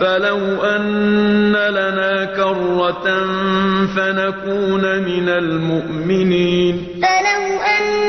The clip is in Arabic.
فَلَوْ أَنَّ لَنَا كَرَّةً فَنَكُونَ مِنَ الْمُؤْمِنِينَ. فَلَوْ أَنَّ